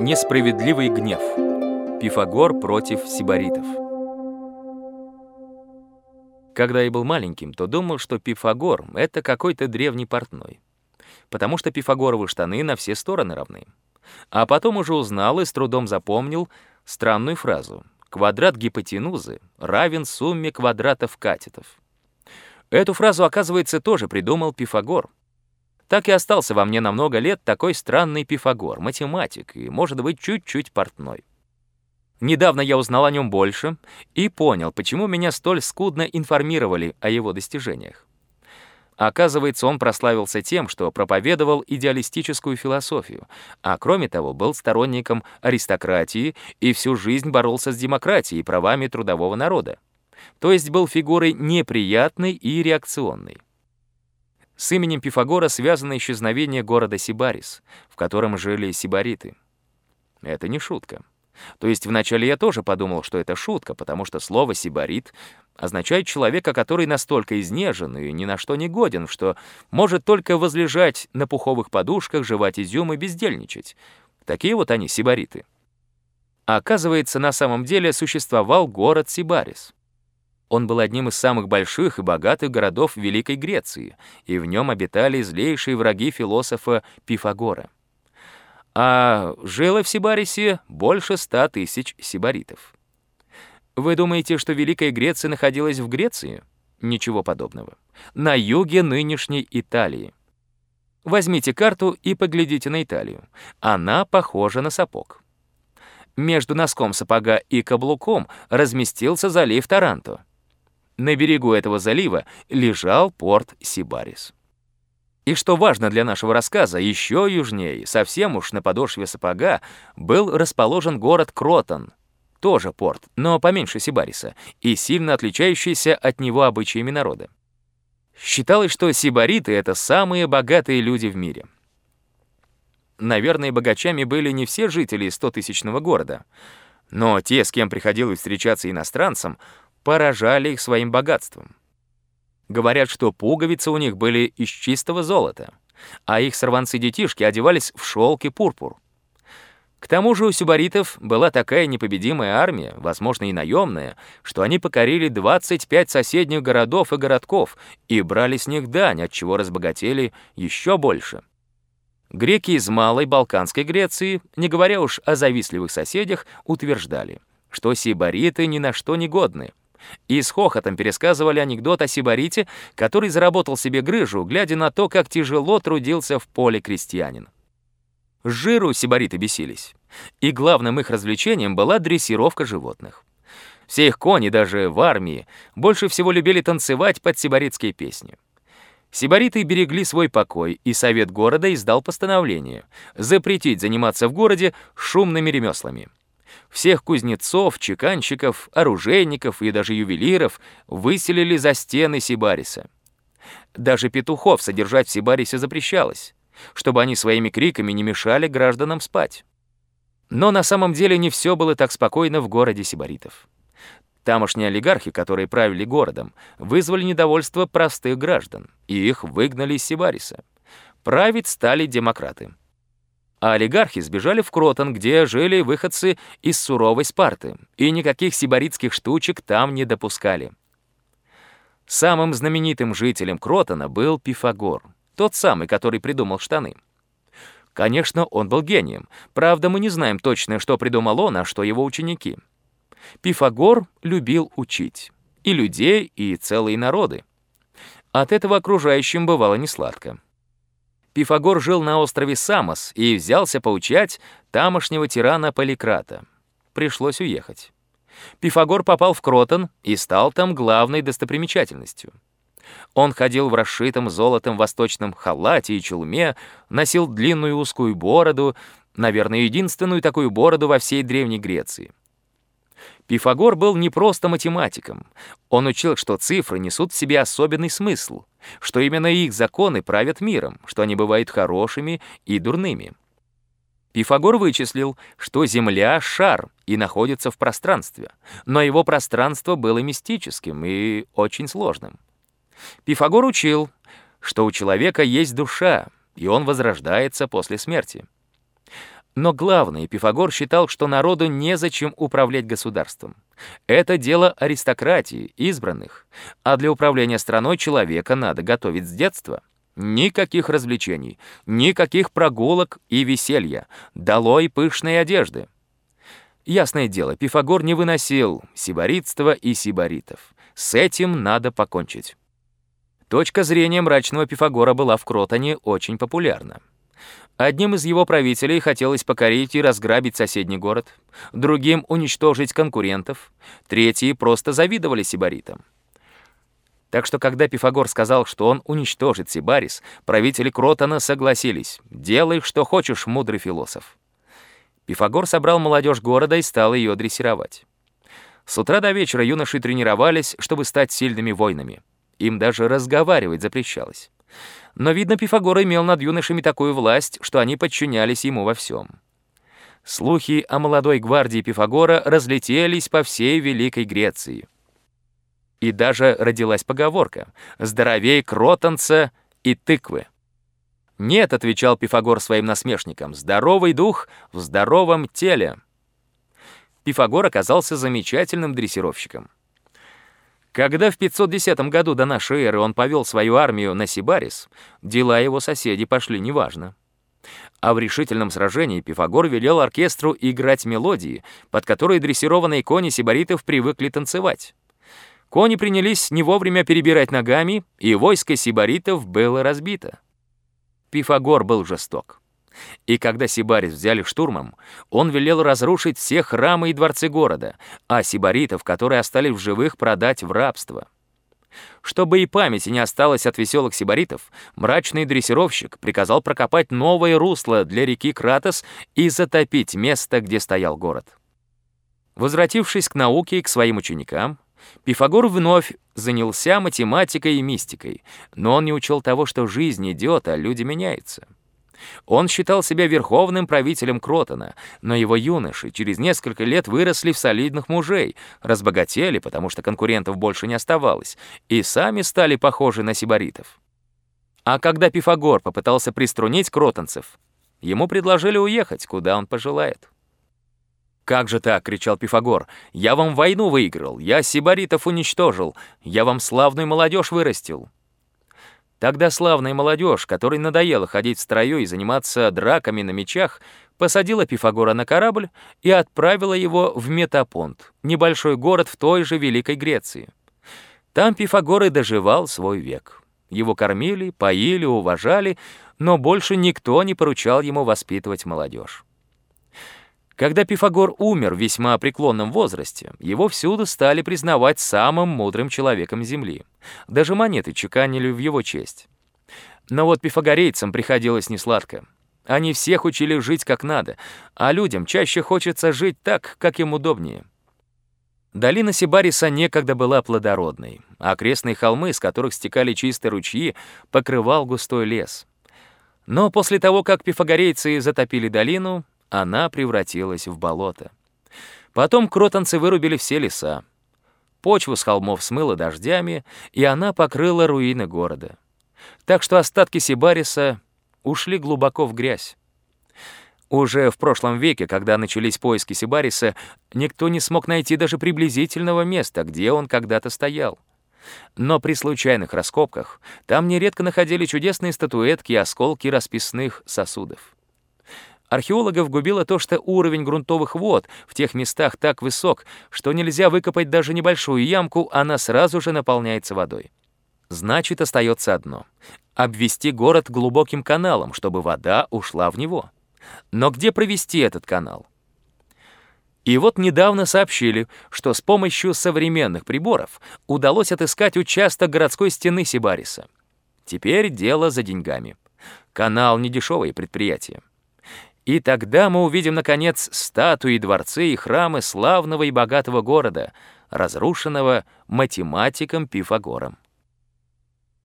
Несправедливый гнев. Пифагор против сибаритов. Когда я был маленьким, то думал, что Пифагор — это какой-то древний портной, потому что пифагоровы штаны на все стороны равны. А потом уже узнал и с трудом запомнил странную фразу «квадрат гипотенузы равен сумме квадратов катетов». Эту фразу, оказывается, тоже придумал Пифагор — так и остался во мне на много лет такой странный Пифагор, математик и, может быть, чуть-чуть портной. Недавно я узнал о нем больше и понял, почему меня столь скудно информировали о его достижениях. Оказывается, он прославился тем, что проповедовал идеалистическую философию, а кроме того был сторонником аристократии и всю жизнь боролся с демократией и правами трудового народа. То есть был фигурой неприятной и реакционной. С именем Пифагора связано исчезновение города Сибарис, в котором жили сибариты. Это не шутка. То есть вначале я тоже подумал, что это шутка, потому что слово «сибарит» означает человека, который настолько изнежен и ни на что не годен, что может только возлежать на пуховых подушках, жевать изюм и бездельничать. Такие вот они, сибариты. А оказывается, на самом деле существовал город Сибарис. Он был одним из самых больших и богатых городов Великой Греции, и в нем обитали злейшие враги философа Пифагора. А жило в Сибарисе больше ста тысяч сибаритов. Вы думаете, что Великая Греция находилась в Греции? Ничего подобного. На юге нынешней Италии. Возьмите карту и поглядите на Италию. Она похожа на сапог. Между носком сапога и каблуком разместился залив Таранто. На берегу этого залива лежал порт Сибарис. И что важно для нашего рассказа, еще южнее, совсем уж на подошве сапога, был расположен город Кротон, тоже порт, но поменьше Сибариса, и сильно отличающийся от него обычаями народа. Считалось, что сибариты — это самые богатые люди в мире. Наверное, богачами были не все жители 100-тысячного города, но те, с кем приходилось встречаться иностранцам, поражали их своим богатством. Говорят, что пуговицы у них были из чистого золота, а их сорванцы-детишки одевались в шелк и пурпур. К тому же у сюбаритов была такая непобедимая армия, возможно, и наемная, что они покорили 25 соседних городов и городков и брали с них дань, от чего разбогатели еще больше. Греки из Малой Балканской Греции, не говоря уж о завистливых соседях, утверждали, что сибариты ни на что не годны, и с хохотом пересказывали анекдот о сибарите, который заработал себе грыжу, глядя на то, как тяжело трудился в поле крестьянин. Жиру сибариты бесились, и главным их развлечением была дрессировка животных. Все их кони, даже в армии, больше всего любили танцевать под сибаритские песни. Сибариты берегли свой покой, и совет города издал постановление запретить заниматься в городе шумными ремеслами. Всех кузнецов, чеканщиков, оружейников и даже ювелиров выселили за стены Сибариса. Даже петухов содержать в Сибарисе запрещалось, чтобы они своими криками не мешали гражданам спать. Но на самом деле не все было так спокойно в городе Сибаритов. Тамошние олигархи, которые правили городом, вызвали недовольство простых граждан, и их выгнали из Сибариса. Править стали демократы а олигархи сбежали в Кротон, где жили выходцы из суровой Спарты, и никаких сибаритских штучек там не допускали. Самым знаменитым жителем Кротона был Пифагор, тот самый, который придумал штаны. Конечно, он был гением, правда, мы не знаем точно, что придумал он, а что его ученики. Пифагор любил учить и людей, и целые народы. От этого окружающим бывало несладко. Пифагор жил на острове Самос и взялся поучать тамошнего тирана Поликрата. Пришлось уехать. Пифагор попал в Кротон и стал там главной достопримечательностью. Он ходил в расшитом золотом восточном халате и чулме, носил длинную узкую бороду, наверное, единственную такую бороду во всей Древней Греции. Пифагор был не просто математиком. Он учил, что цифры несут в себе особенный смысл, что именно их законы правят миром, что они бывают хорошими и дурными. Пифагор вычислил, что Земля — шар и находится в пространстве, но его пространство было мистическим и очень сложным. Пифагор учил, что у человека есть душа, и он возрождается после смерти. Но главное, Пифагор считал, что народу незачем управлять государством. Это дело аристократии, избранных, а для управления страной человека надо готовить с детства. Никаких развлечений, никаких прогулок и веселья, долой пышной одежды. Ясное дело, Пифагор не выносил сибаритства и сибаритов. С этим надо покончить. Точка зрения мрачного Пифагора была в Кротоне очень популярна. Одним из его правителей хотелось покорить и разграбить соседний город, другим — уничтожить конкурентов, третьи просто завидовали сибаритам. Так что когда Пифагор сказал, что он уничтожит Сибарис, правители Кротона согласились. «Делай, что хочешь, мудрый философ». Пифагор собрал молодежь города и стал ее дрессировать. С утра до вечера юноши тренировались, чтобы стать сильными воинами. Им даже разговаривать запрещалось. Но, видно, Пифагор имел над юношами такую власть, что они подчинялись ему во всем. Слухи о молодой гвардии Пифагора разлетелись по всей Великой Греции. И даже родилась поговорка «здоровей кротанца и тыквы». «Нет», — отвечал Пифагор своим насмешникам, «здоровый дух в здоровом теле». Пифагор оказался замечательным дрессировщиком. Когда в 510 году до нашей эры он повел свою армию на Сибарис, дела его соседей пошли неважно. А в решительном сражении Пифагор велел оркестру играть мелодии, под которые дрессированные кони сибаритов привыкли танцевать. Кони принялись не вовремя перебирать ногами, и войско сибаритов было разбито. Пифагор был жесток. И когда Сибарис взяли штурмом, он велел разрушить все храмы и дворцы города, а сибаритов, которые остались в живых, продать в рабство. Чтобы и памяти не осталось от веселых сибаритов, мрачный дрессировщик приказал прокопать новое русло для реки Кратос и затопить место, где стоял город. Возвратившись к науке и к своим ученикам, Пифагор вновь занялся математикой и мистикой, но он не учел того, что жизнь идет, а люди меняются. Он считал себя верховным правителем Кротона, но его юноши через несколько лет выросли в солидных мужей, разбогатели, потому что конкурентов больше не оставалось, и сами стали похожи на сибаритов. А когда Пифагор попытался приструнить кротонцев, ему предложили уехать, куда он пожелает. «Как же так?» — кричал Пифагор. «Я вам войну выиграл, я сибаритов уничтожил, я вам славную молодежь вырастил». Тогда славная молодежь, которой надоело ходить в строю и заниматься драками на мечах, посадила Пифагора на корабль и отправила его в Метапонт, небольшой город в той же Великой Греции. Там Пифагор и доживал свой век. Его кормили, поили, уважали, но больше никто не поручал ему воспитывать молодежь. Когда Пифагор умер в весьма преклонном возрасте, его всюду стали признавать самым мудрым человеком Земли. Даже монеты чеканили в его честь. Но вот пифагорейцам приходилось несладко. Они всех учили жить как надо, а людям чаще хочется жить так, как им удобнее. Долина Сибариса некогда была плодородной, а окрестные холмы, с которых стекали чистые ручьи, покрывал густой лес. Но после того, как пифагорейцы затопили долину, она превратилась в болото. Потом кротанцы вырубили все леса. Почву с холмов смыло дождями, и она покрыла руины города. Так что остатки Сибариса ушли глубоко в грязь. Уже в прошлом веке, когда начались поиски Сибариса, никто не смог найти даже приблизительного места, где он когда-то стоял. Но при случайных раскопках там нередко находили чудесные статуэтки и осколки расписных сосудов. Археологов губило то, что уровень грунтовых вод в тех местах так высок, что нельзя выкопать даже небольшую ямку, она сразу же наполняется водой. Значит, остается одно — обвести город глубоким каналом, чтобы вода ушла в него. Но где провести этот канал? И вот недавно сообщили, что с помощью современных приборов удалось отыскать участок городской стены Сибариса. Теперь дело за деньгами. Канал — недешевое предприятие. И тогда мы увидим, наконец, статуи, дворцы и храмы славного и богатого города, разрушенного математиком Пифагором.